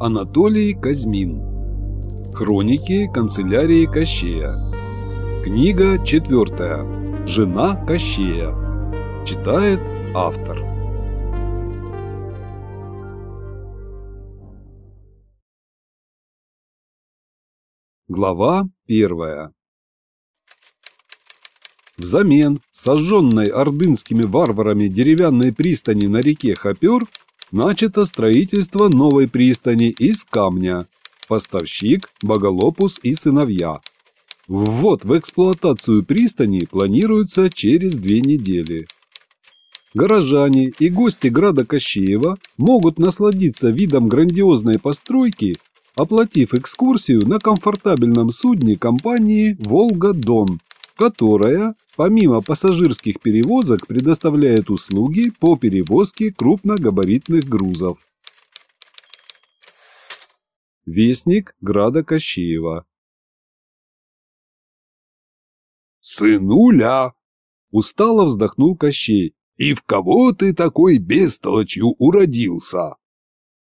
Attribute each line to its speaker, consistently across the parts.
Speaker 1: Анатолий Казьмин. Хроники канцелярии Кощея. Книга четвертая. Жена Кощея. Читает автор. Глава первая. Взамен сожженной ордынскими варварами деревянной пристани на реке Хопер начато строительство новой пристани из камня. Поставщик – Боголопус и сыновья. Ввод в эксплуатацию пристани планируется через две недели. Горожане и гости града Кощеева могут насладиться видом грандиозной постройки, оплатив экскурсию на комфортабельном судне компании «Волга-Дон», которая, помимо пассажирских перевозок, предоставляет услуги по перевозке крупногабаритных грузов. Вестник Града Кощеева
Speaker 2: «Сынуля!» – устало вздохнул Кощей. «И в кого ты такой бестолочью уродился?»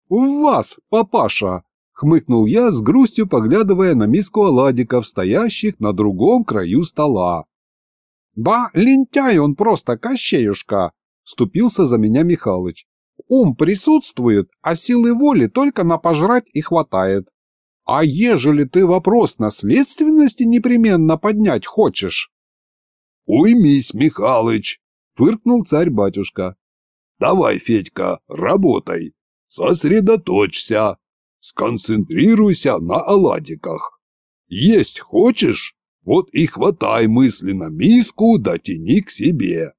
Speaker 1: «В вас, папаша!» Хмыкнул я с грустью, поглядывая на миску оладиков, стоящих на другом краю стола. «Да, лентяй он просто, Кощеюшка!» – ступился за меня Михалыч. «Ум присутствует, а силы воли только на пожрать и хватает. А ежели ты вопрос наследственности непременно поднять хочешь?»
Speaker 2: «Уймись, Михалыч!» – фыркнул царь-батюшка. «Давай, Федька, работай, сосредоточься, Сконцентрируйся на оладиках. Есть хочешь? Вот и хватай мысленно миску, да тяни к себе.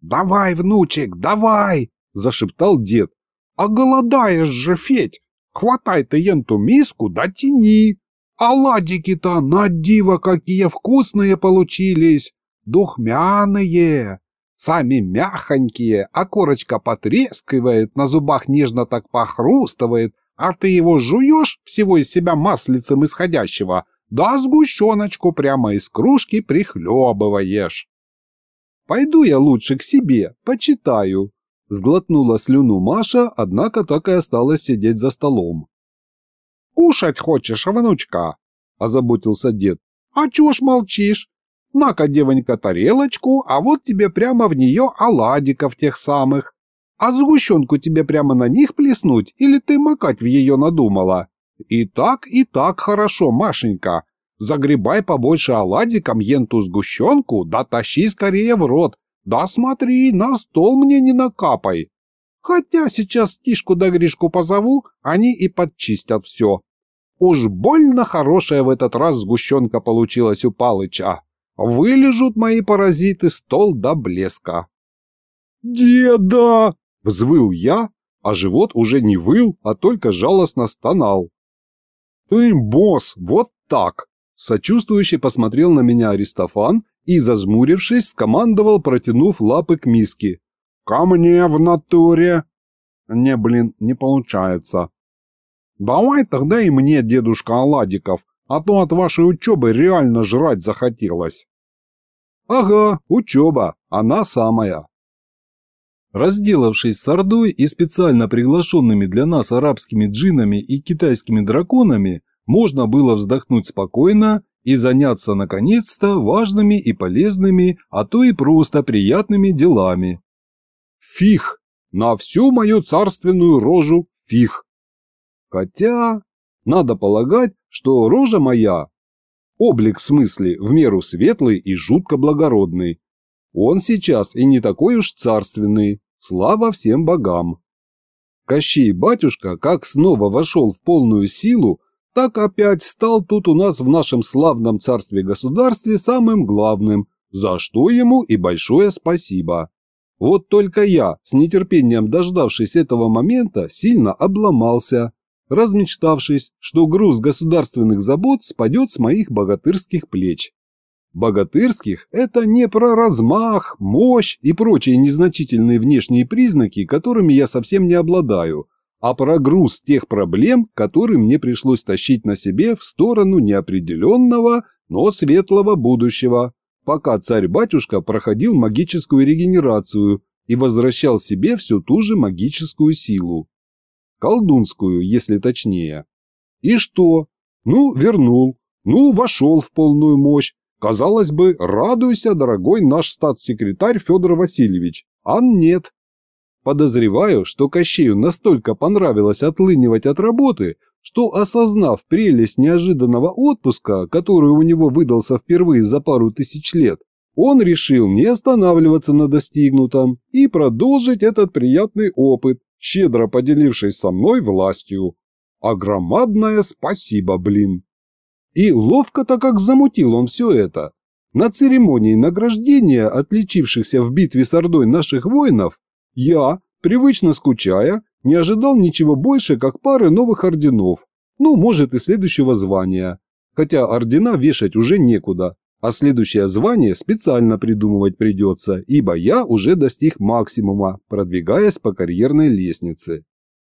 Speaker 1: «Давай, внучек, давай!» – зашептал дед. «А голодаешь же, Федь! Хватай ты енту миску, да тяни! Оладики-то на диво какие вкусные получились! Духмяные! Сами мягонькие, а корочка потрескивает, на зубах нежно так похрустывает, а ты его жуешь, всего из себя маслицем исходящего, да сгущеночку прямо из кружки прихлебываешь. Пойду я лучше к себе, почитаю. Сглотнула слюну Маша, однако так и осталась сидеть за столом. «Кушать хочешь, внучка?» – озаботился дед. «А чего ж молчишь? На-ка, девонька, тарелочку, а вот тебе прямо в нее оладиков тех самых. А сгущенку тебе прямо на них плеснуть или ты макать в ее надумала? И так, и так хорошо, Машенька. Загребай побольше оладиком енту сгущенку, да тащи скорее в рот. Да смотри, на стол мне не накапай. Хотя сейчас Тишку да Гришку позову, они и подчистят все. Уж больно хорошая в этот раз сгущенка получилась у Палыча. Вылежут мои паразиты стол до блеска. «Деда!» Взвыл я, а живот уже не выл, а только жалостно стонал. «Ты, босс, вот так!» Сочувствующе посмотрел на меня Аристофан и, зажмурившись, скомандовал, протянув лапы к миске. «Ко мне в натуре!» «Не, блин, не получается». «Давай тогда и мне, дедушка Оладиков, а то от вашей учебы реально жрать захотелось». «Ага, учеба, она самая». Разделавшись с Ордой и специально приглашенными для нас арабскими джинами и китайскими драконами, можно было вздохнуть спокойно и заняться наконец-то важными и полезными, а то и просто приятными делами. Фиг! На всю мою царственную рожу фиг! Хотя, надо полагать, что рожа моя, облик в смысле в меру светлый и жутко благородный, он сейчас и не такой уж царственный, Слава всем богам! Кощей батюшка как снова вошел в полную силу, так опять стал тут у нас в нашем славном царстве-государстве самым главным, за что ему и большое спасибо. Вот только я, с нетерпением дождавшись этого момента, сильно обломался, размечтавшись, что груз государственных забот спадет с моих богатырских плеч. Богатырских – это не про размах, мощь и прочие незначительные внешние признаки, которыми я совсем не обладаю, а про груз тех проблем, которые мне пришлось тащить на себе в сторону неопределенного, но светлого будущего, пока царь-батюшка проходил магическую регенерацию и возвращал себе всю ту же магическую силу. колдунскую, если точнее. И что? Ну, вернул. Ну, вошел в полную мощь. Казалось бы, радуйся, дорогой наш статс-секретарь Федор Васильевич. А нет. Подозреваю, что Кощею настолько понравилось отлынивать от работы, что, осознав прелесть неожиданного отпуска, который у него выдался впервые за пару тысяч лет, он решил не останавливаться на достигнутом и продолжить этот приятный опыт, щедро поделившись со мной властью. А спасибо, блин. И ловко-то как замутил он все это. На церемонии награждения отличившихся в битве с Ордой наших воинов я, привычно скучая, не ожидал ничего больше, как пары новых орденов, ну, может и следующего звания. Хотя ордена вешать уже некуда, а следующее звание специально придумывать придется, ибо я уже достиг максимума, продвигаясь по карьерной лестнице.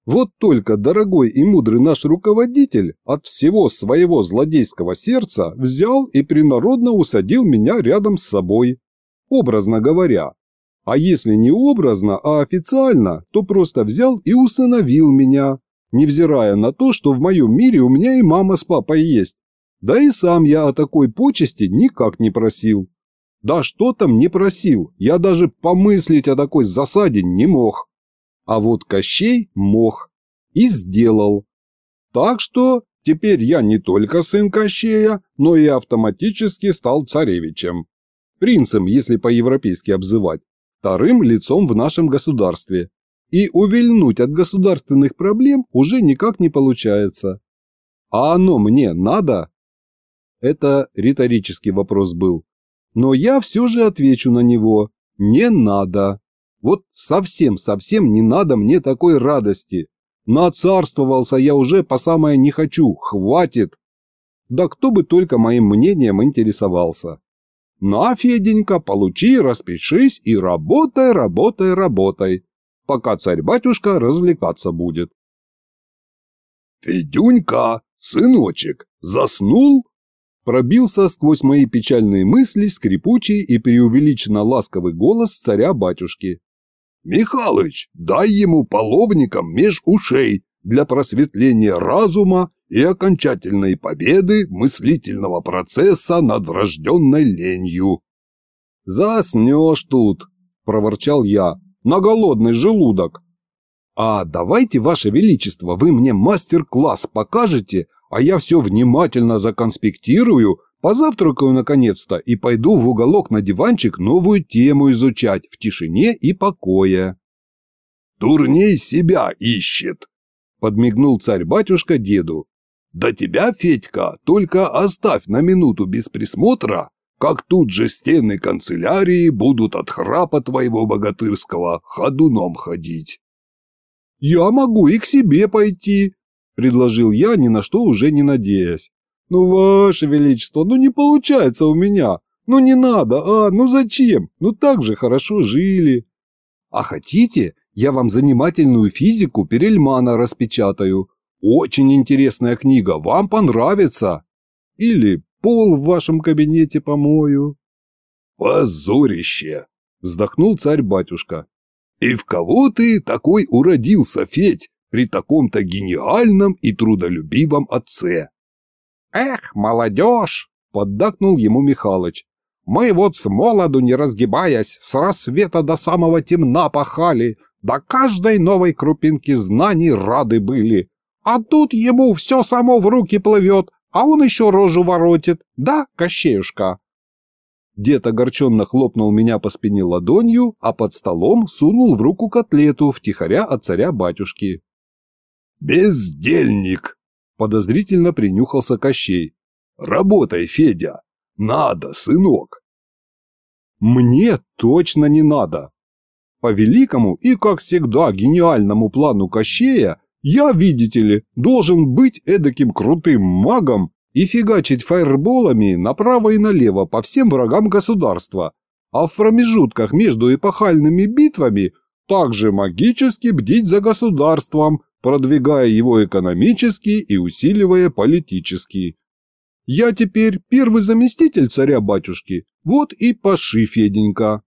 Speaker 1: Вот только дорогой и мудрый наш руководитель от всего своего злодейского сердца взял и принародно усадил меня рядом с собой. Образно говоря. А если не образно, а официально, то просто взял и усыновил меня, невзирая на то, что в моем мире у меня и мама с папой есть. Да и сам я о такой почести никак не просил. Да что там не просил, я даже помыслить о такой засаде не мог. А вот Кощей мог. И сделал. Так что теперь я не только сын Кощея, но и автоматически стал царевичем. Принцем, если по-европейски обзывать. Вторым лицом в нашем государстве. И увильнуть от государственных проблем уже никак не получается. А оно мне надо? Это риторический вопрос был. Но я все же отвечу на него. Не надо. Вот совсем-совсем не надо мне такой радости. Нацарствовался я уже по самое не хочу, хватит. Да кто бы только моим мнением интересовался. На, Феденька, получи, распишись и работай, работай, работай, пока царь-батюшка развлекаться будет.
Speaker 2: Федюнька, сыночек, заснул? Пробился сквозь мои печальные мысли скрипучий и преувеличенно ласковый голос царя-батюшки. Михалыч, дай ему половником меж ушей для просветления разума и окончательной победы мыслительного процесса над врожденной ленью.
Speaker 1: «Заснешь тут», – проворчал я, – «на голодный желудок». «А давайте, Ваше Величество, вы мне мастер-класс покажете, а я все внимательно законспектирую Позавтракаю наконец-то и пойду в уголок на диванчик новую тему изучать в тишине и покое.
Speaker 2: «Дурней себя ищет», – подмигнул царь-батюшка деду. «Да тебя, Федька, только оставь на минуту без присмотра, как тут же стены канцелярии будут от храпа твоего богатырского ходуном ходить».
Speaker 1: «Я могу и к себе пойти», – предложил я, ни на что уже не надеясь. «Ну, ваше величество, ну не получается у меня. Ну не надо, а, ну зачем? Ну так же хорошо жили». «А хотите, я вам занимательную физику Перельмана распечатаю? Очень интересная книга, вам понравится. Или пол в вашем кабинете помою».
Speaker 2: «Позорище!» – вздохнул царь-батюшка. «И в кого ты такой уродился, Федь, при таком-то гениальном и трудолюбивом отце?»
Speaker 3: «Эх, молодежь!» – поддакнул ему Михалыч. «Мы вот с молоду не разгибаясь, с рассвета до самого темна пахали, до каждой новой крупинки знаний рады были. А тут ему все само в руки плывет, а он еще рожу воротит, да, Кощеюшка?»
Speaker 1: Дед огорченно хлопнул меня по спине ладонью, а под столом сунул в руку котлету втихаря от царя-батюшки.
Speaker 2: «Бездельник!» Подозрительно принюхался Кощей. «Работай, Федя! Надо, сынок!»
Speaker 1: «Мне точно не надо!» По великому и, как всегда, гениальному плану Кощея, я, видите ли, должен быть эдаким крутым магом и фигачить фаерболами направо и налево по всем врагам государства, а в промежутках между эпохальными битвами также магически бдить за государством, продвигая его экономически и усиливая политически. Я теперь первый заместитель царя-батюшки, вот и паши, Феденька.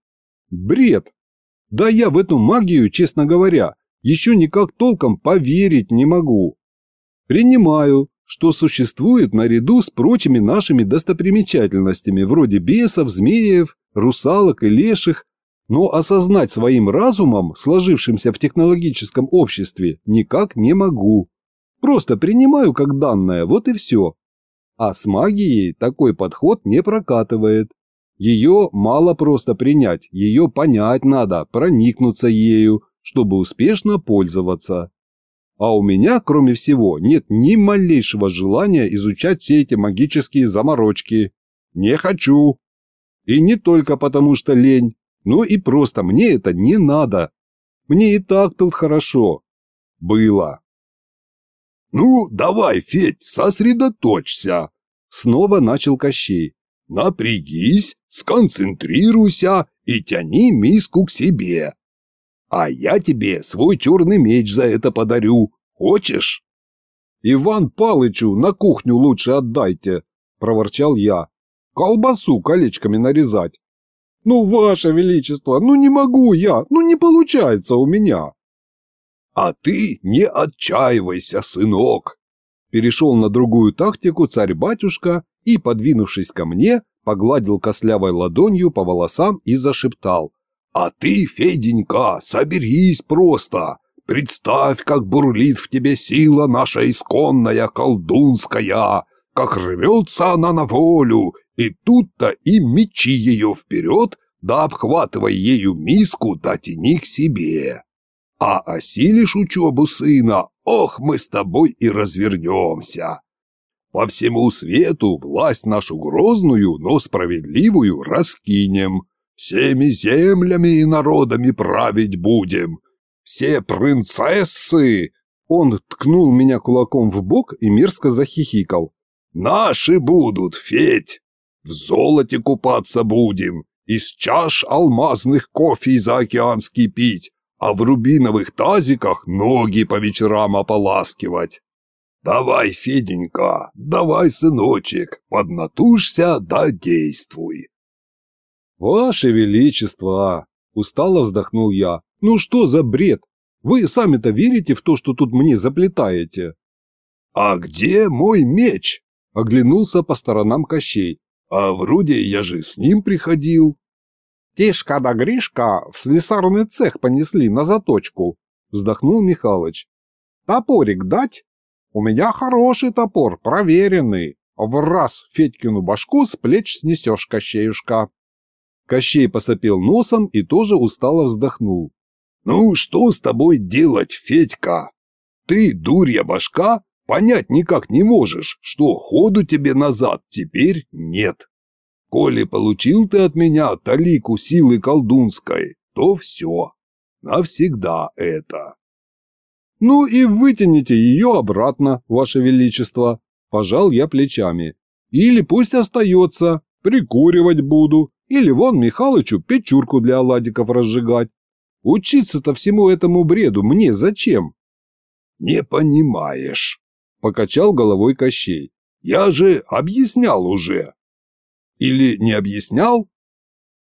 Speaker 1: Бред. Да я в эту магию, честно говоря,
Speaker 3: Еще никак толком поверить не могу. Принимаю, что существует наряду с прочими нашими достопримечательностями, вроде бесов, змеев, русалок и леших, но осознать своим разумом, сложившимся в технологическом обществе, никак не могу. Просто принимаю как данное, вот и все. А с магией такой подход не прокатывает. Ее мало просто принять, ее понять надо, проникнуться ею, чтобы успешно пользоваться. А у меня, кроме всего, нет ни малейшего желания изучать все эти магические заморочки. Не хочу. И не только потому, что лень, но и просто мне это не надо. Мне и так тут хорошо. Было.
Speaker 2: «Ну, давай, Федь, сосредоточься!» Снова начал Кощей. «Напрягись, сконцентрируйся и тяни миску к себе. А я тебе свой черный меч за это подарю. Хочешь?»
Speaker 3: «Иван Палычу на кухню лучше отдайте», – проворчал я. «Колбасу колечками нарезать». «Ну, ваше величество, ну не могу я, ну не получается у меня».
Speaker 2: «А ты не отчаивайся, сынок!»
Speaker 3: Перешел на другую тактику царь-батюшка и, подвинувшись ко мне, погладил кослявой ладонью по волосам и зашептал.
Speaker 2: «А ты, Феденька, соберись просто! Представь, как бурлит в тебе сила наша исконная колдунская, как рвется она на волю, и тут-то и мечи ее вперед, да обхватывай ею миску, да тяни к себе. А осилишь учебу сына, ох, мы с тобой и развернемся. По всему свету власть нашу грозную, но справедливую раскинем. Всеми землями и народами править будем. Все принцессы!»
Speaker 3: Он ткнул меня кулаком в бок и мерзко захихикал.
Speaker 2: «Наши будут, Федь! В золоте купаться будем, из чаш алмазных кофе заокеанский пить, а в рубиновых тазиках ноги по вечерам ополаскивать. Давай, Феденька, давай, сыночек, поднатужься да действуй.
Speaker 3: Ваше Величество, устало вздохнул я, ну что за бред? Вы сами-то верите в то, что тут мне заплетаете?
Speaker 2: А где мой меч? Оглянулся по сторонам Кощей. А вроде я же с ним приходил.
Speaker 3: Тишка да Гришка в слесарный цех понесли на заточку, вздохнул Михалыч. Топорик дать? У меня хороший топор, проверенный. В раз Федькину башку с плеч снесешь, Кощеюшка. Кощей посопел носом и тоже устало вздохнул.
Speaker 2: «Ну, что с тобой делать, Федька? Ты, дурья башка, понять никак не можешь, что ходу тебе назад теперь нет. Коли получил ты от меня талику силы колдунской, то все. Навсегда это.
Speaker 3: Ну и вытяните ее обратно, ваше величество, пожал я плечами. Или пусть остается, прикуривать буду, или вон Михалычу печурку для оладиков разжигать. Учиться-то всему этому бреду мне зачем?
Speaker 2: Не понимаешь, покачал головой Кощей. Я же объяснял уже. Или не объяснял?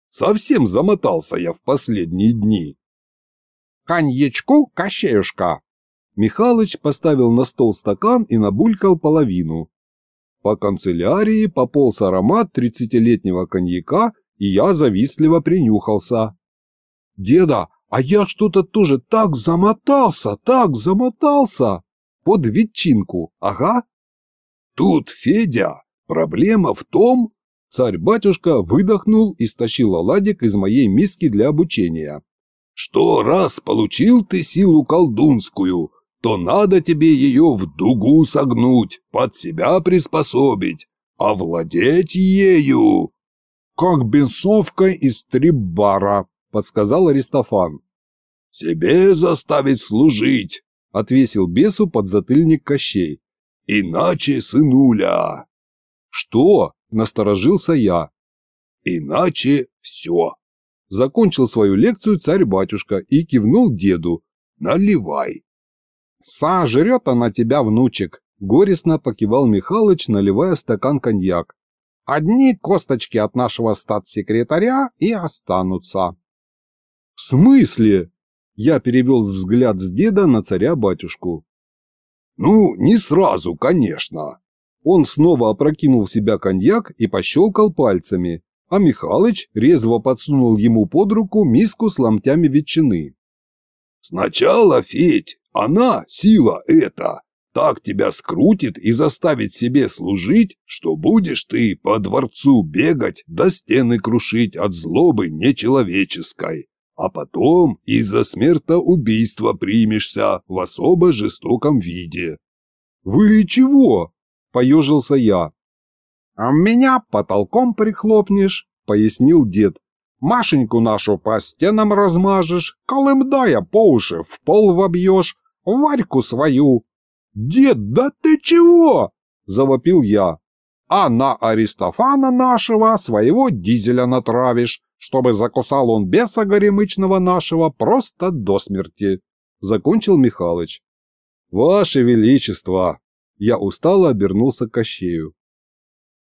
Speaker 2: Совсем замотался я в последние дни.
Speaker 3: «Коньячку, Кощеюшка!» Михалыч поставил на стол стакан и набулькал половину. По канцелярии пополз аромат тридцатилетнего коньяка, и я завистливо принюхался. «Деда, а я что-то тоже так замотался, так замотался!» Под ветчинку, ага.
Speaker 2: «Тут, Федя, проблема в том,
Speaker 3: Царь-батюшка выдохнул и стащил оладик из моей миски для обучения.
Speaker 2: «Что раз получил ты силу колдунскую, то надо тебе ее в дугу согнуть, под себя приспособить, овладеть ею».
Speaker 3: «Как бенсовка из трибара», — подсказал Аристофан.
Speaker 2: «Себе заставить служить», — отвесил бесу подзатыльник Кощей. «Иначе, сынуля».
Speaker 3: «Что?» Насторожился я.
Speaker 2: Иначе все.
Speaker 3: Закончил свою лекцию царь-батюшка и кивнул деду.
Speaker 2: Наливай.
Speaker 3: Сожрет она тебя, внучек. Горестно покивал Михалыч, наливая в стакан коньяк. Одни косточки от нашего статс-секретаря и останутся. В смысле? Я перевел взгляд с деда на царя-батюшку.
Speaker 2: «Ну, не сразу, конечно».
Speaker 3: Он снова опрокинул в себя коньяк и пощелкал пальцами, а Михалыч резво подсунул ему под руку миску с ломтями ветчины.
Speaker 2: «Сначала, Федь, она, сила эта, так тебя скрутит и заставит себе служить, что будешь ты по дворцу бегать до стены крушить от злобы нечеловеческой, а потом из-за смертоубийства примешься в особо жестоком виде».
Speaker 3: «Вы чего?» – поежился я. «А меня потолком прихлопнешь», – пояснил дед. «Машеньку нашу по стенам размажешь, колымдая по уши в пол вобьешь, Варьку свою «Дед, да ты чего?» – завопил я. «А на Аристофана нашего своего дизеля натравишь, чтобы закусал он беса горемычного нашего просто до смерти», – закончил Михалыч. «Ваше Величество!» – я устало обернулся к Кощею.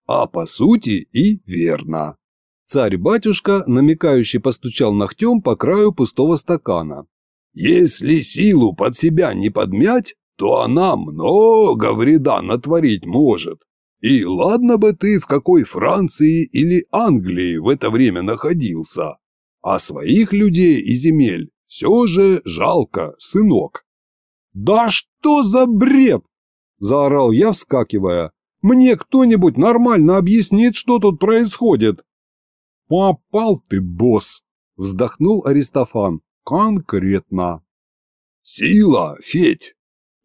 Speaker 2: «А по сути и верно».
Speaker 3: Царь-батюшка, намекающий, постучал ногтем по краю пустого стакана.
Speaker 2: «Если силу под себя не подмять, то она много вреда натворить может. И ладно бы ты в какой Франции или Англии в это время находился, а своих людей и земель все же жалко, сынок.
Speaker 3: «Да что за бред!» – заорал я, вскакивая. «Мне кто-нибудь нормально объяснит, что тут происходит?» «Попал ты, босс!» – вздохнул Аристофан. «Конкретно».
Speaker 2: «Сила, Федь,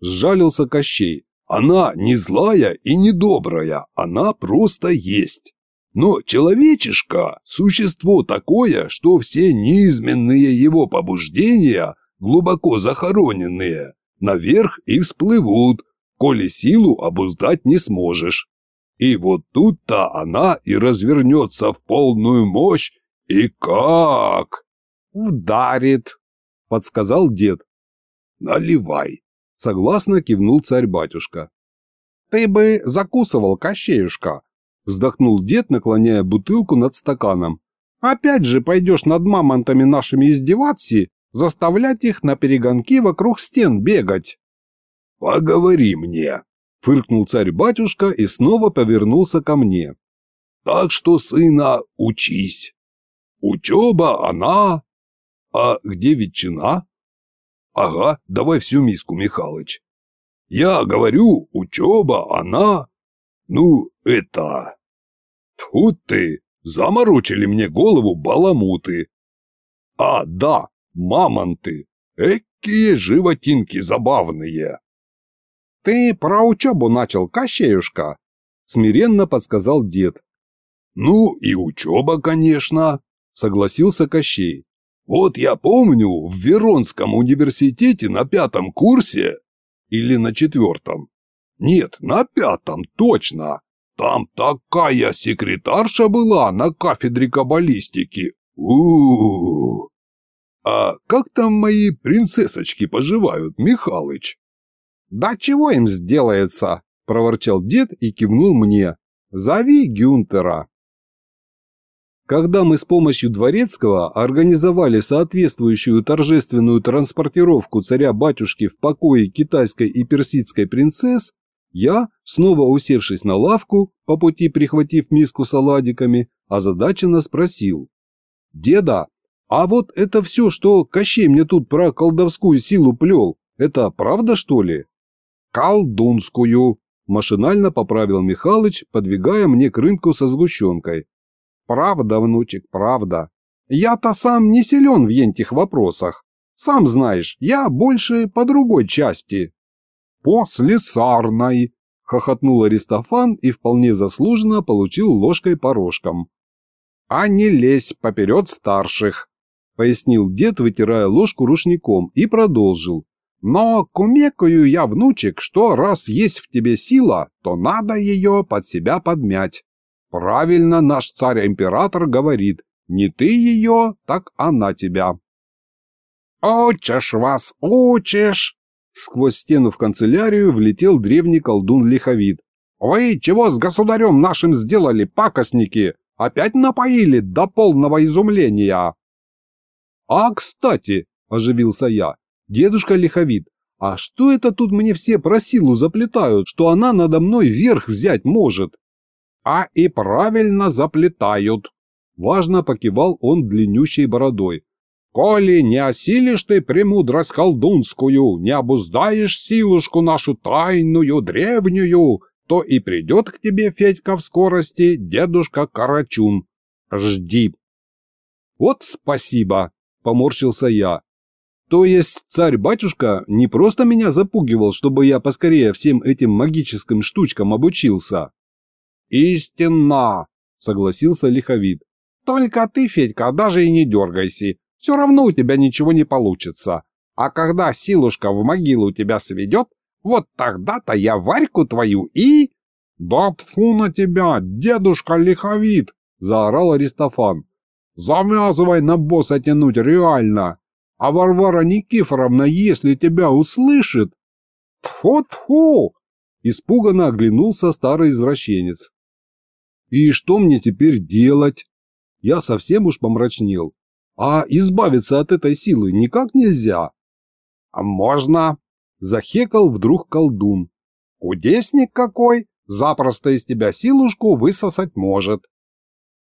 Speaker 2: Сжалился Кощей. Она не злая и не добрая, она просто есть. Но человечишка – существо такое, что все неизменные его побуждения, глубоко захороненные, наверх и всплывут, коли силу обуздать не сможешь. И вот тут-то она и развернется в полную мощь, и как?
Speaker 3: «Вдарит», – подсказал дед.
Speaker 2: «Наливай»,
Speaker 3: Согласно кивнул царь-батюшка. «Ты бы закусывал, Кощеюшка!» Вздохнул дед, наклоняя бутылку над стаканом. «Опять же пойдешь над мамонтами нашими издеваться, заставлять их на перегонки вокруг стен бегать!»
Speaker 2: «Поговори мне!»
Speaker 3: Фыркнул царь-батюшка и снова повернулся ко мне.
Speaker 2: «Так что, сына, учись! Учеба, она... А где ветчина?» Ага, давай всю миску, Михалыч. Я говорю, учеба, она... Ну, это... Тьфу ты, заморочили мне голову баламуты. А, да, мамонты. Экие животинки забавные.
Speaker 3: Ты про учебу начал, Кощеюшка, смиренно подсказал дед.
Speaker 2: Ну и учеба, конечно, согласился Кощей. Вот я помню, в Веронском университете на пятом курсе, или на четвертом, нет, на пятом, точно, там такая секретарша была на кафедре каббалистики. у у, -у. А как там мои принцессочки поживают, Михалыч?
Speaker 3: Да чего им сделается, проворчал дед и кивнул мне. Зови Гюнтера. Когда мы с помощью Дворецкого организовали соответствующую торжественную транспортировку царя-батюшки в покое китайской и персидской принцесс, я, снова усевшись на лавку, по пути прихватив миску с оладиками, озадаченно спросил. «Деда, а вот это все, что Кощей мне тут про колдовскую силу плел, это правда, что ли?» «Колдунскую», – машинально поправил Михалыч, подвигая мне к рынку со сгущенкой. Правда, внучек, правда. Я-то сам не силен в этих вопросах. Сам знаешь, я больше по другой части. После сарной, хохотнул Аристофан и вполне заслуженно получил ложкой по рожкам. А не лезь поперед старших, пояснил дед, вытирая ложку рушником, и продолжил. Но кумекаю я, внучек, что раз есть в тебе сила, то надо ее под себя подмять. Правильно наш царь-император говорит, не ты ее, так она тебя. «Учишь вас, учишь!» Сквозь стену в канцелярию влетел древний колдун-лиховид. «Вы чего с государем нашим сделали, пакостники? Опять напоили до полного изумления?» «А, кстати, – оживился я. «Дедушка лиховит, а что это тут мне все про силу заплетают, что она надо мной верх взять может?» «А и правильно заплетают», – важно покивал он длиннющей бородой. «Коли не осилишь ты премудрость колдунскую, не обуздаешь силушку нашу тайную, древнюю, то и придет к тебе, Федька, в скорости дедушка Карачун. Жди». «Вот спасибо», – поморщился я. То есть царь-батюшка не просто меня запугивал, чтобы я поскорее всем этим магическим штучкам обучился? Истинно, согласился лиховид. Только ты, Федька, даже и не дергайся. Все равно у тебя ничего не получится. А когда силушка в могилу тебя сведет, вот тогда-то я Варьку твою и... «Да тфу на тебя, дедушка лиховид!» – заорал Аристофан. «Завязывай на босса тянуть реально! А Варвара Никифоровна, если тебя услышит... Тьфу-тьфу! Испуганно оглянулся старый извращенец. И что мне теперь делать? Я совсем уж помрачнел. А избавиться от этой силы никак нельзя. А можно? Захекал вдруг колдун. Кудесник какой, запросто из тебя силушку высосать может.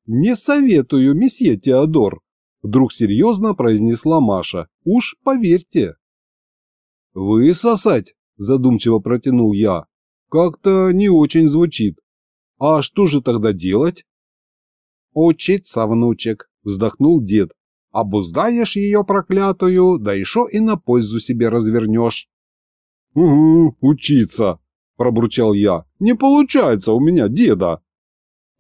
Speaker 3: Не советую, месье Теодор, Вдруг серьезно произнесла Маша. «Уж поверьте». «Высосать?» – задумчиво протянул я. «Как-то не очень звучит. А что же тогда делать?» «Учиться, внучек», – вздохнул дед. «Обуздаешь ее проклятую, да еще и на пользу себе развернешь». «Угу, учиться», – пробурчал я. «Не получается у меня, деда».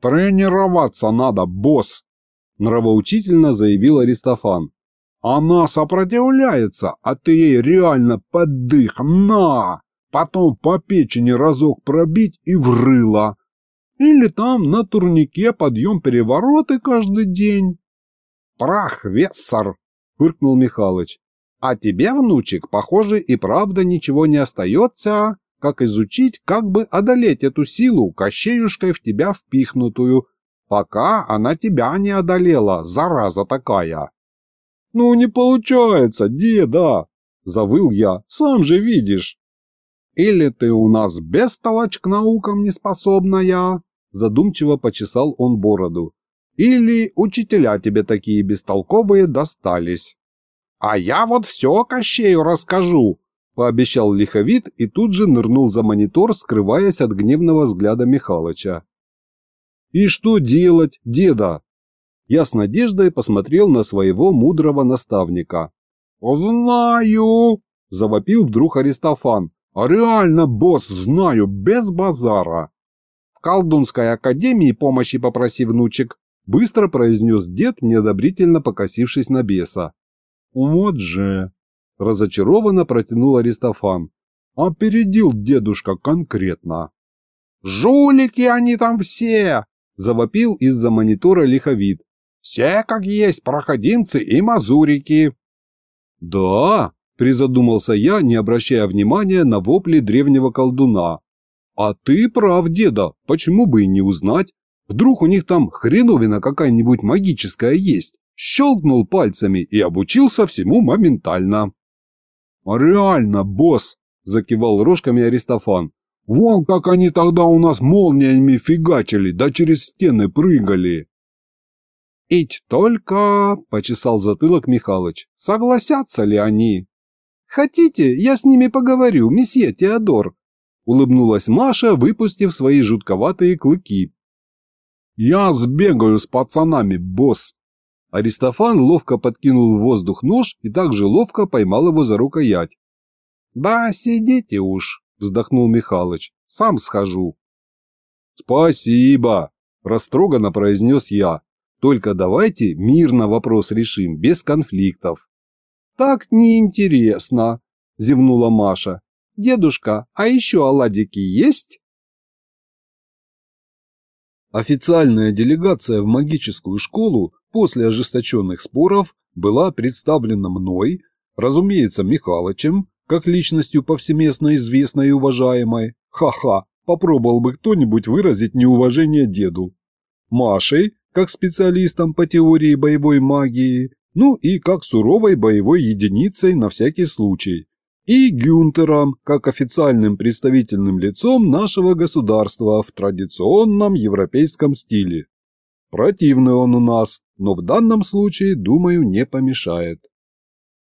Speaker 3: «Тренироваться надо, босс», нравоучительно заявил Аристофан. Она сопротивляется, а ты ей реально поддых на! Потом по печени разок пробить и врыла. Или там на турнике подъем-перевороты каждый день. Прах, вессор, фыркнул Михалыч. А тебе, внучек, похоже, и правда ничего не остается, как изучить, как бы одолеть эту силу, кощеюшкой в тебя впихнутую, пока она тебя не одолела, зараза такая. Ну не получается, деда, завыл я, сам же видишь. Или ты у нас бестолочь к наукам неспособная, задумчиво почесал он бороду. Или учителя тебе такие бестолковые достались. А я вот все Кощею расскажу, пообещал лиховид и тут же нырнул за монитор, скрываясь от гневного взгляда Михалыча. «И что делать, деда?» Я с надеждой посмотрел на своего мудрого наставника. «Знаю!» – завопил вдруг Аристофан. «А реально, босс, знаю, без базара!» «В колдунской академии помощи попроси, внучек!» – быстро произнес дед, неодобрительно покосившись на беса. «Вот же!» – разочарованно протянул Аристофан. «Опередил дедушка конкретно!» «Жулики они там все!» Завопил из-за монитора лиховид. «Все как есть, проходимцы и мазурики!» «Да?» – призадумался я, не обращая внимания на вопли древнего колдуна. «А ты прав, деда, почему бы и не узнать? Вдруг у них там хреновина какая-нибудь магическая есть?» Щелкнул пальцами и обучился всему моментально. «Реально, босс!» – закивал рожками Аристофан. Вон как они тогда у нас молниями фигачили, да через стены прыгали. «Ить только...» – почесал затылок Михалыч. «Согласятся ли они?» «Хотите, я с ними поговорю, месье Теодор?» – улыбнулась Маша, выпустив свои жутковатые клыки. «Я сбегаю с пацанами, босс!» Аристофан ловко подкинул в воздух нож и также ловко поймал его за рукоять. «Да, сидите уж!» вздохнул Михалыч. «Сам схожу». «Спасибо», – растроганно произнес я. «Только давайте мирно вопрос решим, без конфликтов». «Так неинтересно», – зевнула Маша. «Дедушка, а еще оладики есть?» Официальная делегация в магическую школу после ожесточенных споров была представлена мной, разумеется, Михалычем, как личностью повсеместно известной и уважаемой. Ха-ха, попробовал бы кто-нибудь выразить неуважение деду. Машей, как специалистом по теории боевой магии, ну и как суровой боевой единицей на всякий случай, и Гюнтером как официальным представительным лицом нашего государства в традиционном европейском стиле. Противный он у нас, но в данном случае, думаю, не помешает.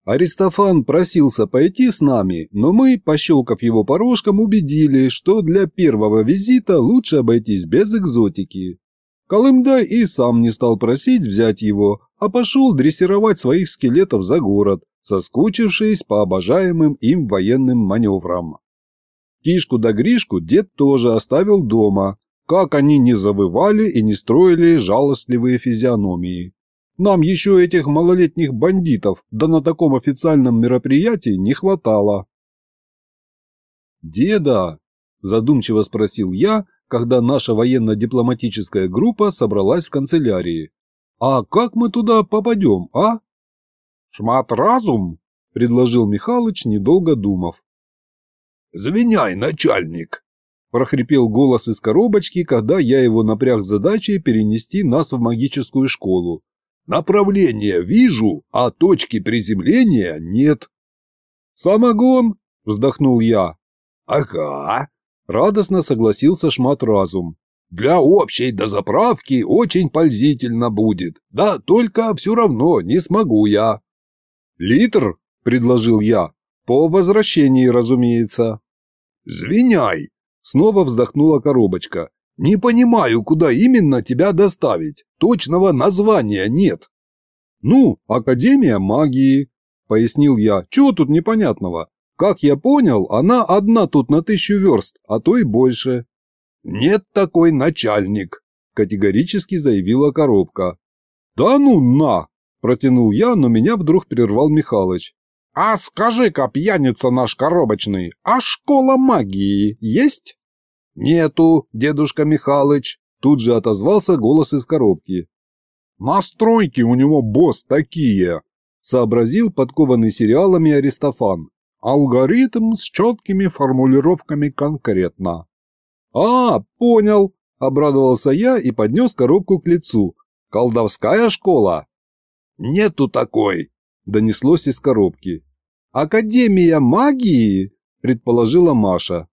Speaker 3: Аристофан просился пойти с нами, но мы, пощелкав его по рожкам, убедили, что для первого визита лучше обойтись без экзотики. Колымдай и сам не стал просить взять его, а пошел дрессировать своих скелетов за город, соскучившись по обожаемым им военным маневрам. Тишку да Гришку дед тоже оставил дома, как они не завывали и не строили жалостливые физиономии. Нам еще этих малолетних бандитов, да на таком официальном мероприятии не хватало. «Деда», – задумчиво спросил я, когда наша военно-дипломатическая группа собралась в канцелярии. «А как мы туда попадем, а?»
Speaker 1: «Шмат разум», – предложил Михалыч, недолго думав.
Speaker 2: «Звеняй, начальник», –
Speaker 3: прохрипел голос из коробочки, когда я его напряг задачей перенести нас в магическую школу.
Speaker 2: «Направление вижу, а точки приземления нет».
Speaker 3: «Самогон!» – вздохнул я.
Speaker 2: «Ага», –
Speaker 3: радостно согласился Шмат Разум.
Speaker 2: «Для общей дозаправки очень пользительно будет, да только все равно не смогу я».
Speaker 3: «Литр?» – предложил я. «По возвращении, разумеется».
Speaker 2: «Звеняй!»
Speaker 3: – снова вздохнула коробочка.
Speaker 2: «Не понимаю, куда именно тебя доставить. Точного названия нет».
Speaker 3: «Ну, Академия магии», – пояснил я. «Чего тут непонятного? Как я понял, она одна тут на тысячу верст, а то и больше».
Speaker 2: «Нет такой начальник», – категорически заявила коробка.
Speaker 3: «Да ну на!» – протянул я, но меня вдруг прервал Михалыч.
Speaker 1: «А скажи-ка, пьяница наш коробочный, а школа магии есть?»
Speaker 2: «Нету, дедушка Михалыч», – тут же отозвался голос из коробки.
Speaker 1: «Настройки у него, босс, такие», – сообразил подкованный сериалами Аристофан. «Алгоритм с четкими формулировками конкретно».
Speaker 3: «А, понял», – обрадовался я и поднес коробку к лицу. «Колдовская школа?»
Speaker 2: «Нету такой», –
Speaker 3: донеслось из коробки. «Академия магии?» – предположила Маша.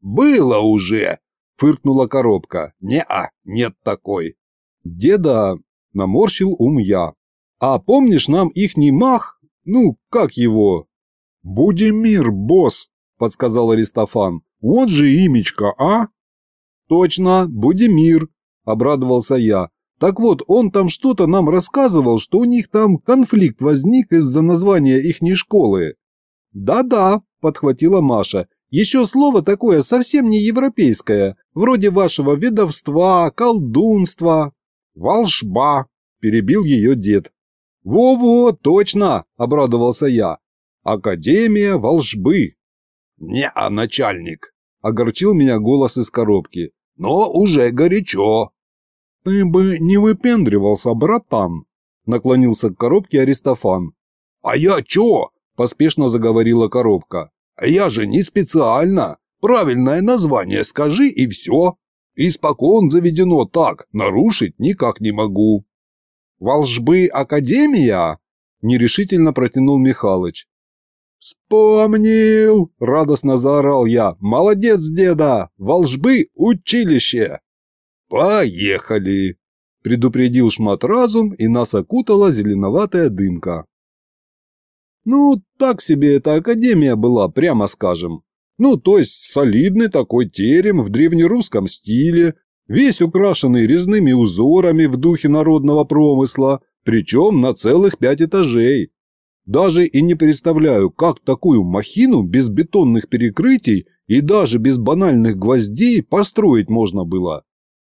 Speaker 2: «Было уже!» – фыркнула коробка. «Не-а, нет такой».
Speaker 3: «Деда!» – наморщил ум я. «А помнишь нам ихний мах? Ну, как его?»
Speaker 1: «Будемир, босс!» – подсказал Аристофан. «Вот же имечко, а?»
Speaker 3: «Точно, Будемир!» – обрадовался я. Так вот, он там что-то нам рассказывал, что у них там конфликт возник из-за названия ихней школы. Да-да, подхватила Маша. Еще слово такое совсем не европейское, вроде вашего ведовства, колдунства. Волшба, перебил ее дед. Во-во, точно, обрадовался я. Академия волшбы.
Speaker 2: Не, а начальник,
Speaker 3: огорчил меня голос из коробки.
Speaker 2: Но уже горячо.
Speaker 1: «Ты бы не выпендривался, братан!» – наклонился к коробке Аристофан.
Speaker 2: «А я чё?» – поспешно заговорила коробка. «Я же не специально. Правильное название скажи и все. Испокон заведено так, нарушить никак не могу».
Speaker 3: «Волжбы Академия?» – нерешительно протянул Михалыч. «Вспомнил!» – радостно заорал я. «Молодец, деда! Волжбы училище!»
Speaker 2: «Поехали!»
Speaker 3: – предупредил шмат разум, и нас окутала зеленоватая дымка. Ну, так себе эта академия была, прямо скажем. Ну, то есть солидный такой терем в древнерусском стиле, весь украшенный резными узорами в духе народного промысла, причем на целых пять этажей. Даже и не представляю, как такую махину без бетонных перекрытий и даже без банальных гвоздей построить можно было.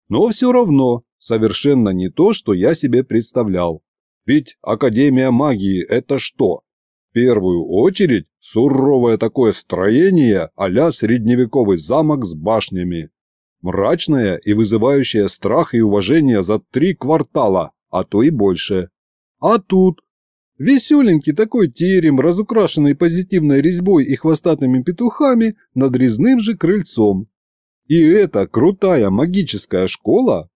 Speaker 3: Но все равно совершенно не то, что я себе представлял. Ведь Академия магии – это что? В первую очередь суровое такое строение а средневековый замок с башнями. Мрачное и вызывающее страх и уважение за три квартала, а то и больше. А тут веселенький такой терем, разукрашенный позитивной резьбой и хвостатыми петухами над резным же крыльцом, и это крутая магическая школа?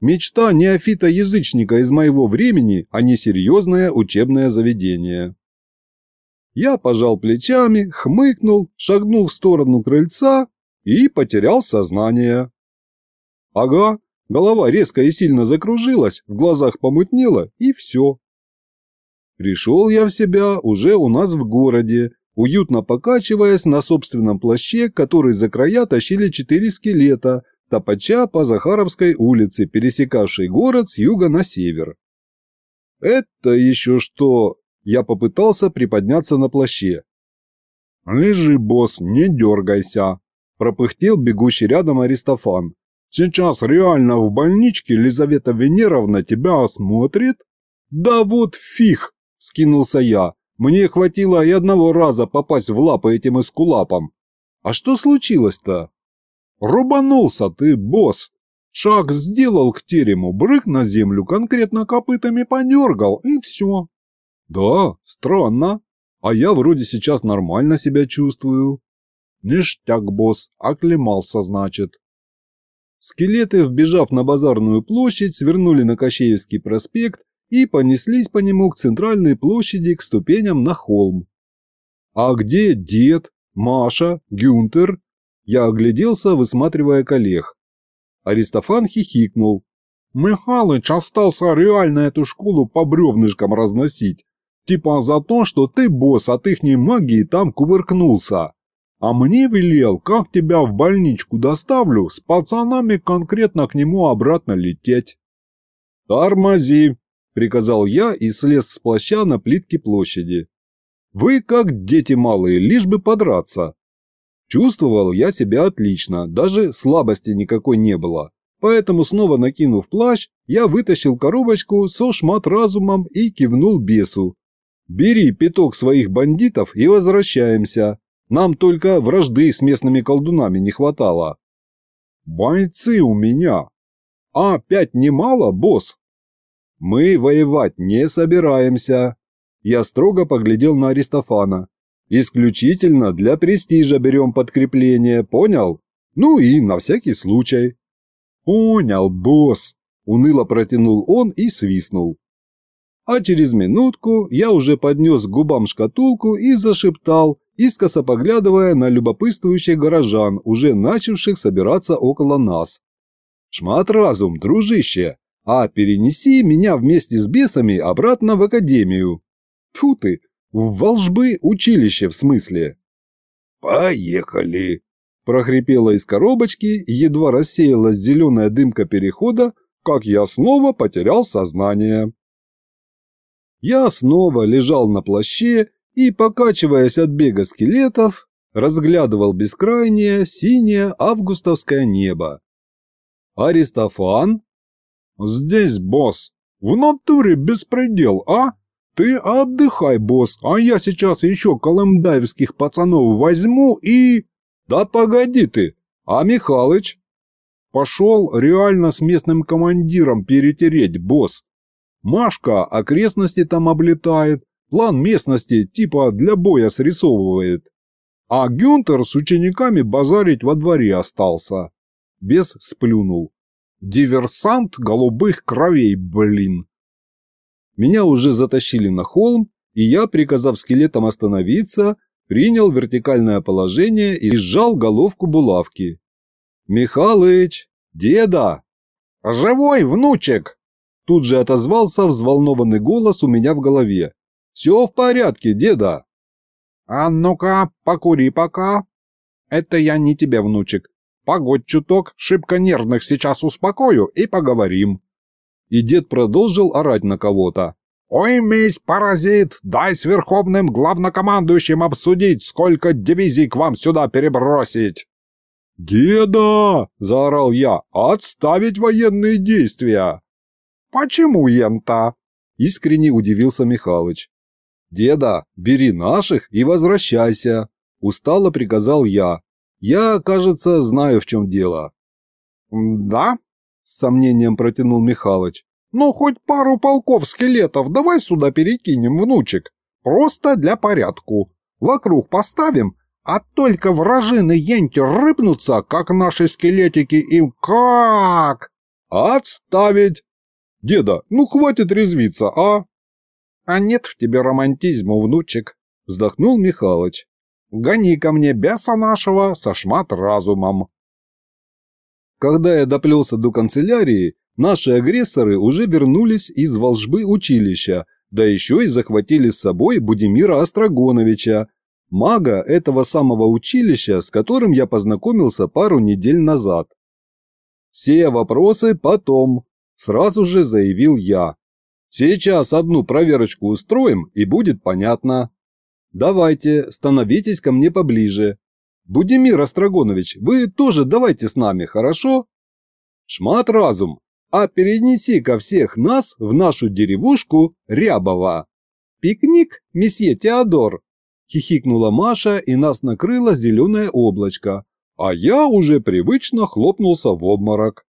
Speaker 2: Мечта неофита-язычника из моего времени, а не серьезное учебное заведение. Я пожал плечами, хмыкнул, шагнул в сторону крыльца и потерял сознание. Ага, голова резко и сильно закружилась, в глазах помутнело и все. Пришел я в себя уже у нас в городе, уютно покачиваясь на собственном плаще, который за края тащили четыре скелета, топача по Захаровской улице, пересекавшей город с юга на север. «Это еще что?» Я попытался приподняться на плаще.
Speaker 1: «Лежи, босс, не дергайся», – пропыхтел бегущий рядом Аристофан. «Сейчас реально в больничке Лизавета Венеровна тебя осмотрит?»
Speaker 2: «Да вот фиг!» – скинулся я. «Мне хватило и одного раза попасть в лапы этим эскулапам. А что случилось-то?»
Speaker 1: «Рубанулся ты, босс!» Шаг сделал к терему, брык на землю, конкретно копытами подергал, и все.
Speaker 2: Да, странно. А я вроде сейчас нормально себя чувствую.
Speaker 1: Ништяк, босс, оклемался, значит.
Speaker 2: Скелеты, вбежав на базарную площадь, свернули на Кощеевский проспект и понеслись по нему к центральной площади к ступеням на холм. А где дед, Маша, Гюнтер я огляделся, высматривая коллег. Аристофан хихикнул.
Speaker 1: «Михалыч остался реально эту школу по бревнышкам разносить. Типа за то, что ты, босс, от ихней магии там кувыркнулся. А мне велел, как тебя в больничку доставлю, с пацанами конкретно к нему обратно лететь».
Speaker 2: «Тормози», — приказал я и слез с плаща на плитке площади. «Вы как дети малые, лишь бы подраться. Чувствовал я себя отлично, даже слабости никакой не было. Поэтому, снова накинув плащ, я вытащил коробочку со шмат разумом и кивнул бесу. «Бери пяток своих бандитов и возвращаемся. Нам только вражды с местными колдунами не хватало».
Speaker 1: «Бойцы у меня!» «А, пять немало, босс?»
Speaker 2: «Мы воевать не собираемся». Я строго поглядел на Аристофана. Исключительно для престижа берем подкрепление, понял? Ну и на всякий случай.
Speaker 1: Понял, босс,
Speaker 2: уныло протянул он и свистнул. А через минутку я уже поднес к губам шкатулку и зашептал, искоса поглядывая на любопытствующих горожан, уже начавших собираться около нас. «Шмат разум, дружище, а перенеси меня вместе с бесами обратно в академию». Тьфу ты, в волжбы училище в смысле.
Speaker 3: «Поехали!»
Speaker 2: – прохрипела из коробочки, едва рассеялась зеленая дымка перехода, как я снова потерял сознание. Я снова лежал на плаще и, покачиваясь от бега скелетов, разглядывал бескрайнее синее августовское небо. «Аристофан?»
Speaker 1: «Здесь, босс. В натуре беспредел, а?» «Ты отдыхай, босс, а я сейчас еще колымдаевских пацанов возьму и...»
Speaker 2: «Да погоди ты, а Михалыч?»
Speaker 1: «Пошел реально с местным командиром перетереть, босс. Машка окрестности там облетает, план местности типа для боя срисовывает. А Гюнтер с учениками базарить во дворе остался». Бес сплюнул. «Диверсант голубых кровей, блин!»
Speaker 2: Меня уже затащили на холм, и я, приказав скелетам остановиться, принял вертикальное положение и сжал головку булавки. «Михалыч! Деда!»
Speaker 1: «Живой, внучек!»
Speaker 2: Тут же отозвался взволнованный голос у меня в голове. «Все в порядке, деда!»
Speaker 1: «А ну-ка, покури пока!» «Это я не тебе, внучек. Погодь чуток, шибко нервных сейчас успокою и поговорим».
Speaker 2: И дед продолжил орать на кого-то.
Speaker 1: «Ой, месь, паразит, дай с верховным главнокомандующим обсудить, сколько дивизий к вам сюда перебросить!»
Speaker 2: «Деда!» – заорал я. «Отставить военные действия!»
Speaker 1: «Почему ента?»
Speaker 2: – искренне удивился Михалыч. «Деда, бери наших и возвращайся!» – устало приказал я. «Я, кажется, знаю, в чем дело».
Speaker 1: «Да?»
Speaker 2: с сомнением протянул Михалыч.
Speaker 1: «Ну, хоть пару полков скелетов давай сюда перекинем, внучек. Просто для порядку. Вокруг поставим, а только вражины енти рыпнутся, как наши скелетики им как!»
Speaker 2: Отставить! Деда, ну хватит резвиться, а?
Speaker 3: А нет в тебе романтизма, внучек, вздохнул Михалыч. Гони ко мне беса нашего со шмат разумом. Когда я доплелся до канцелярии, наши агрессоры уже вернулись из волжбы училища, да еще и захватили с собой Будимира Острогоновича, мага этого самого училища, с которым я познакомился пару недель назад. Все вопросы потом, сразу же заявил я. Сейчас одну проверочку устроим и будет понятно. Давайте, становитесь ко мне поближе. Будимир Острогонович, вы тоже давайте с нами, хорошо? Шмат разум, а перенеси-ка всех нас в нашу деревушку Рябова. Пикник, месье Теодор. Хихикнула Маша и нас накрыло зеленое облачко, а я уже привычно хлопнулся в обморок.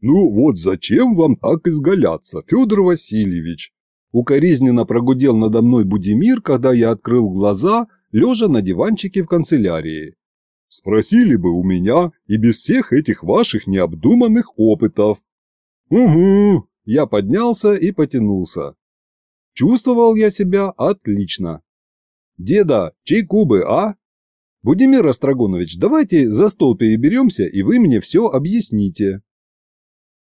Speaker 2: «Ну вот зачем вам так изгаляться, Федор Васильевич?»
Speaker 3: Укоризненно прогудел надо мной Будимир, когда я открыл глаза, лежа на диванчике в канцелярии.
Speaker 2: «Спросили бы у меня и без всех этих ваших необдуманных опытов».
Speaker 3: «Угу». Я поднялся и потянулся. Чувствовал я себя отлично. «Деда, чайку бы, а?» «Будимир Острогонович, давайте за стол переберемся, и вы мне все объясните».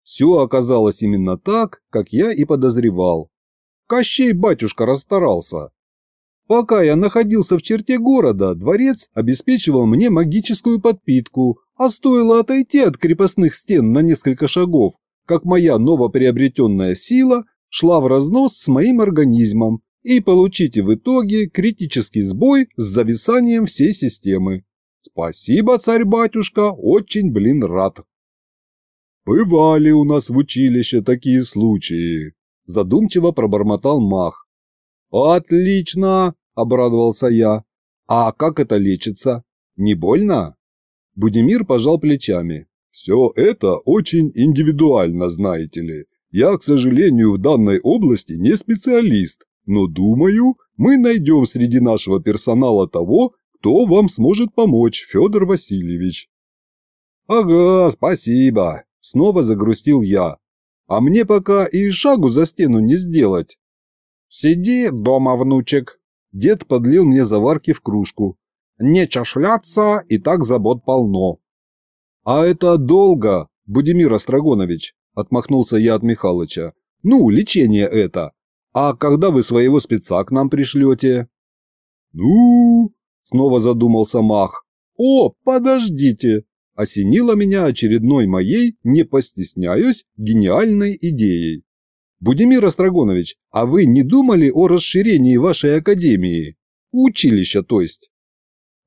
Speaker 3: Все оказалось именно так, как я и подозревал. Кощей батюшка расстарался. Пока я находился в черте города, дворец обеспечивал мне магическую подпитку, а стоило отойти от крепостных стен на несколько шагов, как моя новоприобретенная сила шла в разнос с моим организмом, и получите в итоге критический сбой с зависанием всей системы. Спасибо, царь-батюшка, очень, блин, рад.
Speaker 2: Бывали у нас в училище такие случаи, задумчиво пробормотал Мах.
Speaker 3: Отлично, обрадовался я. А как это лечится? Не больно? Будимир пожал плечами.
Speaker 2: Все это очень индивидуально, знаете ли. Я, к сожалению, в данной области не специалист, но думаю, мы найдем среди нашего персонала того, кто вам сможет помочь, Федор Васильевич.
Speaker 3: Ага, спасибо, снова загрустил я. А мне пока и шагу за стену не сделать. Сиди дома, внучек. Дед подлил мне заварки в кружку. Не чашляться, и так забот полно. А это долго, Будимир Острогонович, отмахнулся я от Михалыча. Ну, лечение это. «А когда вы своего спеца к нам пришлете?»
Speaker 2: «Ну...»
Speaker 3: – снова задумался Мах. «О, подождите!» – осенило меня очередной моей, не постесняюсь, гениальной идеей. «Будимир Острогонович, а вы не думали о расширении вашей академии? Училища, то есть?»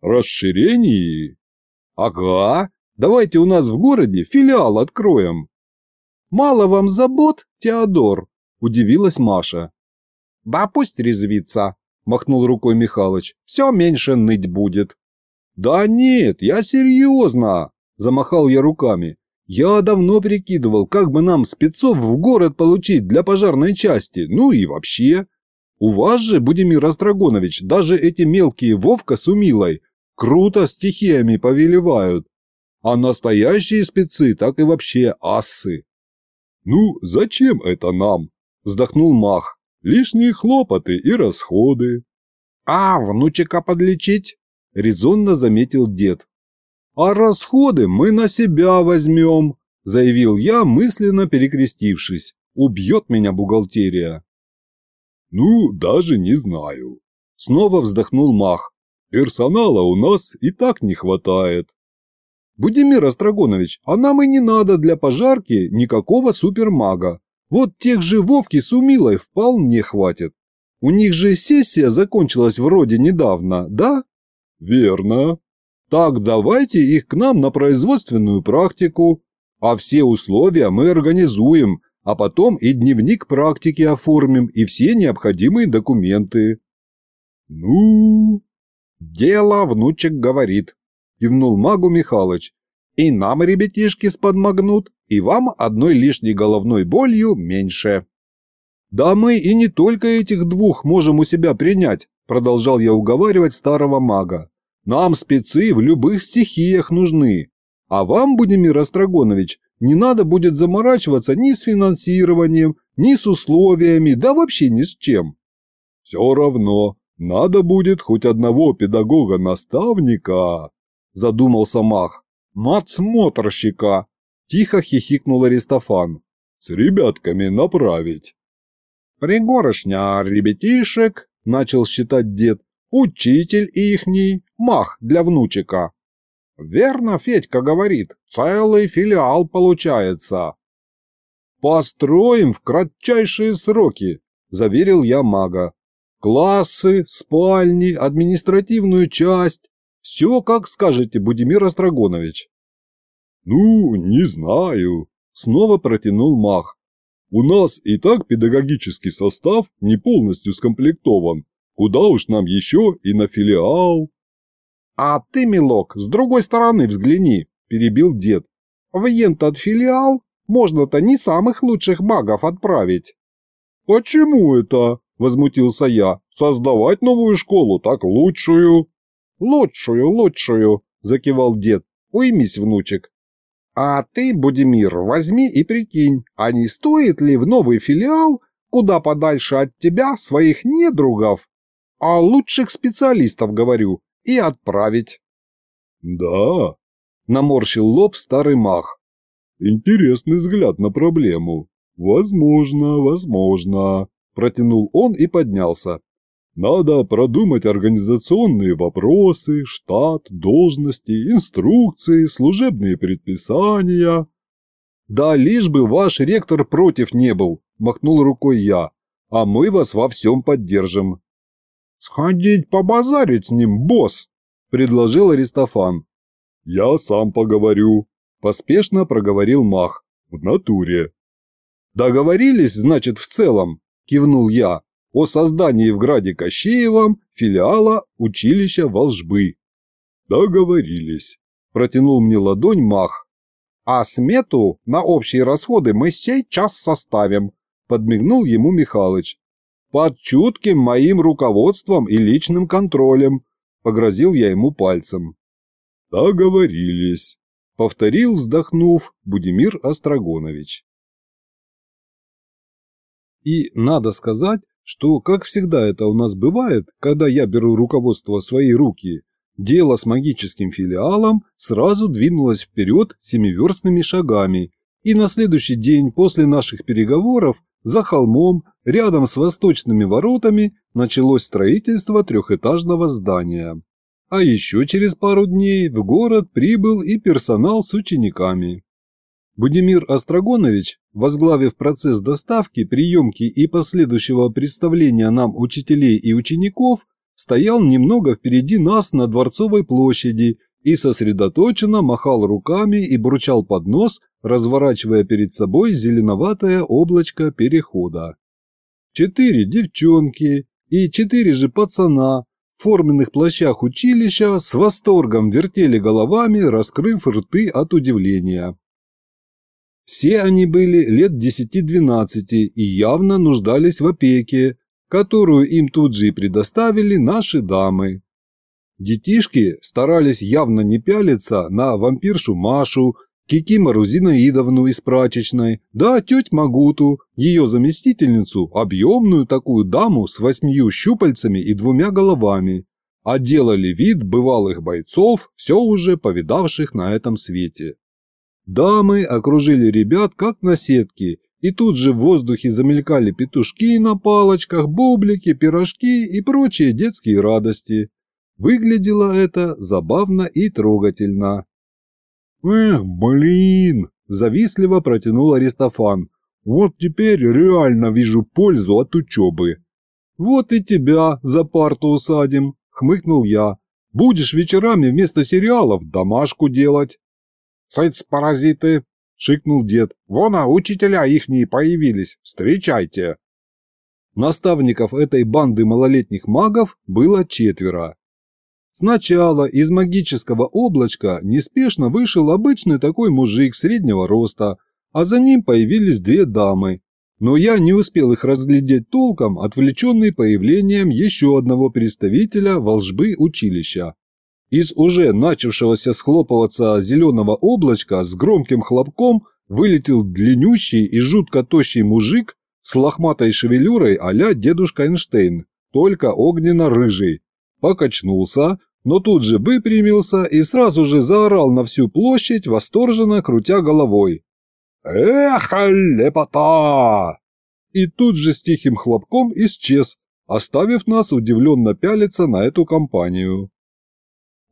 Speaker 2: «Расширении?»
Speaker 3: «Ага, давайте у нас в городе филиал откроем». «Мало вам забот, Теодор?» – удивилась Маша. «Да пусть резвится», – махнул рукой Михалыч. «Все меньше ныть будет». «Да нет, я серьезно», – замахал я руками. «Я давно прикидывал, как бы нам спецов в город получить для пожарной части, ну и вообще. У вас же, Будимир Острогонович, даже эти мелкие Вовка с Умилой круто стихиями повелевают. А настоящие спецы так и вообще ассы».
Speaker 2: «Ну, зачем это нам?» – вздохнул Мах. Лишние хлопоты и расходы.
Speaker 3: А внучика подлечить? Резонно заметил дед. А расходы мы на себя возьмем, заявил я, мысленно перекрестившись. Убьет меня бухгалтерия.
Speaker 2: Ну, даже не знаю.
Speaker 3: Снова вздохнул Мах.
Speaker 2: Персонала у нас и так не хватает.
Speaker 3: Будимир Острогонович, а нам и не надо для пожарки никакого супермага. Вот тех же Вовки с Умилой вполне хватит. У них же сессия закончилась вроде недавно, да?
Speaker 2: Верно.
Speaker 3: Так давайте их к нам на производственную практику. А все условия мы организуем, а потом и дневник практики оформим, и все необходимые документы.
Speaker 2: Ну...
Speaker 3: Дело, внучек говорит, кивнул магу Михалыч. И нам ребятишки сподмогнут, и вам одной лишней головной болью меньше. Да мы и не только этих двух можем у себя принять, продолжал я уговаривать старого мага. Нам спецы в любых стихиях нужны. А вам, Будимир Острогонович, не надо будет заморачиваться ни с финансированием, ни с условиями, да вообще ни с чем.
Speaker 2: Все равно, надо будет хоть одного педагога-наставника, задумался Мах.
Speaker 3: Надсмотрщика, тихо хихикнул Аристофан.
Speaker 2: С ребятками направить.
Speaker 3: Пригоршня ребятишек, начал считать дед, учитель ихний, мах для внучика. Верно Федька говорит, целый филиал получается. Построим в кратчайшие сроки, заверил я мага. Классы, спальни, административную часть. Все, как скажете, Будимир Острогонович.
Speaker 2: Ну, не знаю, снова протянул маг. У нас и так педагогический состав не полностью скомплектован. Куда уж нам еще и на филиал.
Speaker 3: А ты, милок, с другой стороны взгляни, перебил дед. В Ентат филиал можно-то не самых лучших магов отправить. Почему это? Возмутился я. Создавать новую школу так лучшую. Лучшую, лучшую, закивал дед. Уймись, внучек. А ты, Будимир, возьми и прикинь, а не стоит ли в новый филиал, куда подальше от тебя, своих недругов, а лучших специалистов, говорю, и отправить.
Speaker 2: Да,
Speaker 3: наморщил лоб старый мах.
Speaker 2: Интересный взгляд на проблему. Возможно, возможно, протянул он и поднялся. Надо продумать организационные вопросы, штат, должности, инструкции, служебные предписания.
Speaker 3: Да лишь бы ваш ректор против не был, махнул рукой я, а мы вас во всем поддержим. Сходить побазарить с ним, босс, предложил Аристофан.
Speaker 2: Я сам поговорю,
Speaker 3: поспешно проговорил Мах.
Speaker 2: В натуре.
Speaker 3: Договорились, значит, в целом, кивнул я о создании в Граде Кощеевом филиала училища волжбы.
Speaker 2: Договорились.
Speaker 3: Протянул мне ладонь Мах. А смету на общие расходы мы сейчас составим, подмигнул ему Михалыч. Под чутким моим руководством и личным контролем, погрозил я ему пальцем.
Speaker 2: Договорились,
Speaker 3: повторил, вздохнув, Будимир Острогонович. И надо сказать, что, как всегда это у нас бывает, когда я беру руководство в свои руки, дело с магическим филиалом сразу двинулось вперед семиверстными шагами, и на следующий день после наших переговоров за холмом, рядом с восточными воротами, началось строительство трехэтажного здания. А еще через пару дней в город прибыл и персонал с учениками. Будимир Острогонович, возглавив процесс доставки, приемки и последующего представления нам учителей и учеников, стоял немного впереди нас на Дворцовой площади и сосредоточенно махал руками и бурчал под нос, разворачивая перед собой зеленоватое облачко перехода. Четыре девчонки и четыре же пацана в форменных плащах училища с восторгом вертели головами, раскрыв рты от удивления. Все они были лет 10-12 и явно нуждались в опеке, которую им тут же и предоставили наши дамы. Детишки старались явно не пялиться на вампиршу Машу, Кикимору Зинаидовну из прачечной, да теть Магуту, ее заместительницу, объемную такую даму с восьмью щупальцами и двумя головами, а делали вид бывалых бойцов, все уже повидавших на этом свете. Дамы окружили ребят как на сетке, и тут же в воздухе замелькали петушки на палочках, бублики, пирожки и прочие детские радости. Выглядело это забавно и трогательно. «Эх, блин!» – завистливо протянул Аристофан. «Вот теперь реально вижу пользу от учебы». «Вот и тебя за парту усадим», – хмыкнул я. «Будешь вечерами вместо сериалов домашку делать». «Цыц, паразиты!» – шикнул дед. «Вон, а учителя ихние появились. Встречайте!» Наставников этой банды малолетних магов было четверо. Сначала из магического облачка неспешно вышел обычный такой мужик среднего роста, а за ним появились две дамы. Но я не успел их разглядеть толком, отвлеченный появлением еще одного представителя волжбы училища. Из уже начавшегося схлопываться зеленого облачка с громким хлопком вылетел длиннющий и жутко тощий мужик с лохматой шевелюрой а-ля дедушка Эйнштейн, только огненно-рыжий. Покачнулся, но тут же выпрямился и сразу же заорал на всю площадь, восторженно крутя головой. «Эх, лепота!» И тут же с тихим хлопком исчез, оставив нас удивленно пялиться на эту компанию.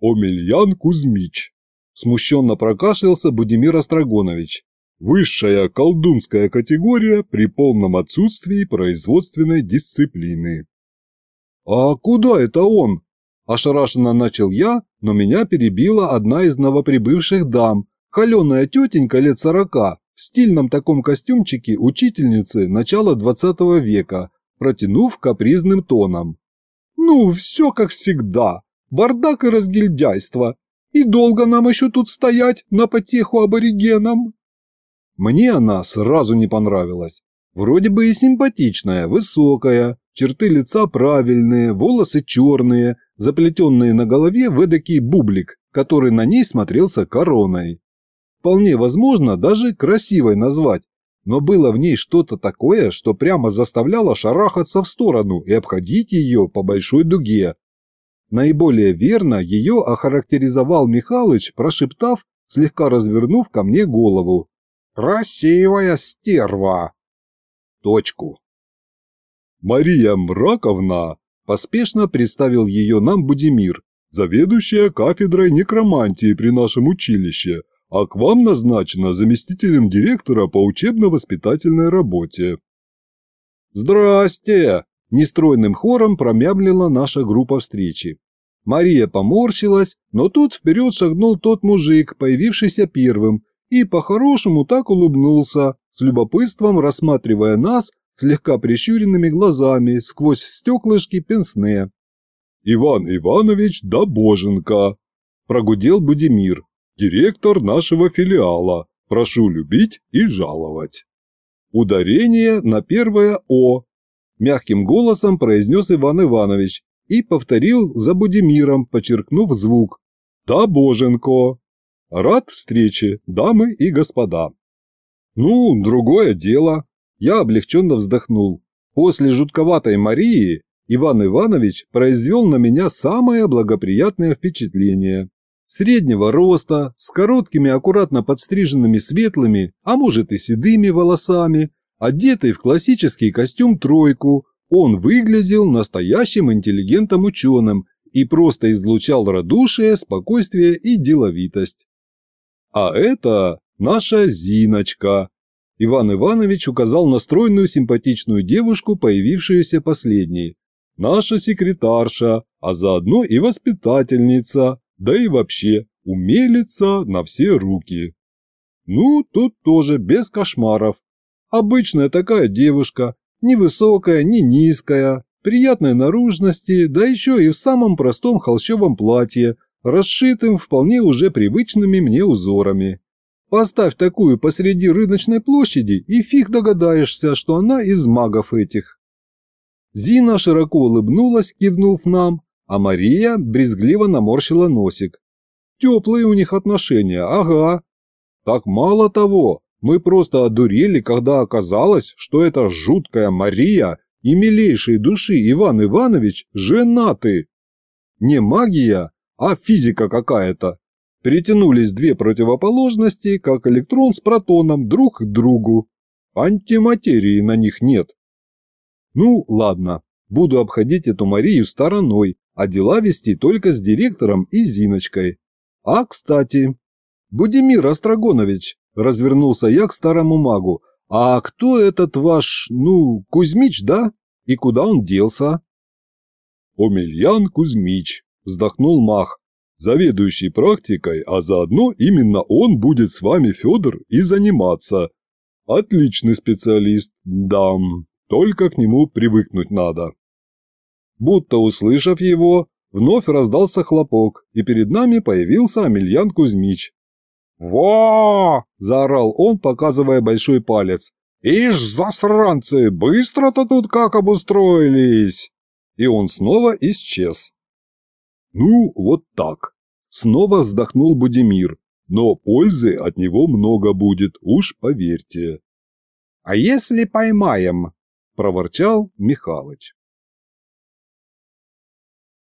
Speaker 3: «Омельян Кузьмич», – смущенно прокашлялся Будимир Острогонович. «Высшая колдунская категория при полном отсутствии производственной дисциплины». «А куда это он?» – ошарашенно начал я, но меня перебила одна из новоприбывших дам, холеная тетенька лет сорока, в стильном таком костюмчике учительницы начала двадцатого века, протянув капризным тоном. «Ну, все как всегда бардак и разгильдяйство. И долго нам еще тут стоять на потеху аборигенам?» Мне она сразу не понравилась. Вроде бы и симпатичная, высокая, черты лица правильные, волосы черные, заплетенные на голове в эдакий бублик, который на ней смотрелся короной. Вполне возможно, даже красивой назвать, но было в ней что-то такое, что прямо заставляло шарахаться в сторону и обходить ее по большой дуге, Наиболее верно ее охарактеризовал Михалыч, прошептав, слегка развернув ко мне голову. «Красивая стерва!» Точку.
Speaker 2: «Мария Мраковна!» – поспешно представил ее нам Будимир, заведующая кафедрой некромантии при нашем училище, а к вам назначена заместителем директора по учебно-воспитательной работе.
Speaker 3: «Здрасте!» – нестройным хором промямлила наша группа встречи. Мария поморщилась, но тут вперед шагнул тот мужик, появившийся первым, и по-хорошему так улыбнулся, с любопытством рассматривая нас слегка прищуренными глазами сквозь стеклышки пенсне.
Speaker 2: «Иван Иванович Добоженко», – прогудел Будимир, – «директор нашего филиала. Прошу любить и жаловать».
Speaker 3: Ударение на первое «о», – мягким голосом произнес Иван Иванович и повторил за Будимиром, подчеркнув звук. «Да, Боженко! Рад встрече, дамы и господа!» «Ну, другое дело!» Я облегченно вздохнул. После жутковатой Марии Иван Иванович произвел на меня самое благоприятное впечатление. Среднего роста, с короткими аккуратно подстриженными светлыми, а может и седыми волосами, одетый в классический костюм-тройку, он выглядел настоящим интеллигентом-ученым и просто излучал радушие, спокойствие и деловитость. А это наша Зиночка. Иван Иванович указал на стройную симпатичную девушку, появившуюся последней. Наша секретарша, а заодно и воспитательница, да и вообще умелица на все руки. Ну, тут тоже без кошмаров. Обычная такая девушка, ни высокая, ни низкая, приятной наружности, да еще и в самом простом холщовом платье, расшитым вполне уже привычными мне узорами. Поставь такую посреди рыночной площади, и фиг догадаешься, что она из магов этих. Зина широко улыбнулась, кивнув нам, а Мария брезгливо наморщила носик. Теплые у них отношения, ага. Так мало того, мы просто одурели, когда оказалось, что эта жуткая Мария и милейшей души Иван Иванович женаты. Не магия, а физика какая-то. Перетянулись две противоположности, как электрон с протоном друг к другу. Антиматерии на них нет. Ну, ладно, буду обходить эту Марию стороной, а дела вести только с директором и Зиночкой. А, кстати, Будимир Острогонович, Развернулся я к старому магу. «А кто этот ваш, ну, Кузьмич, да? И куда он делся?»
Speaker 2: «Омельян Кузьмич», – вздохнул маг, – «заведующий практикой, а заодно именно он будет с вами, Федор, и заниматься. Отличный специалист, да, только к нему привыкнуть надо».
Speaker 3: Будто услышав его, вновь раздался хлопок, и перед нами появился Амельян Кузьмич. «Во!» – заорал он, показывая большой палец. «Ишь, засранцы, быстро-то тут как обустроились!» И он снова исчез. «Ну, вот так!» – снова вздохнул Будимир.
Speaker 2: Но пользы от него много будет, уж поверьте.
Speaker 3: «А если поймаем?» – проворчал Михалыч.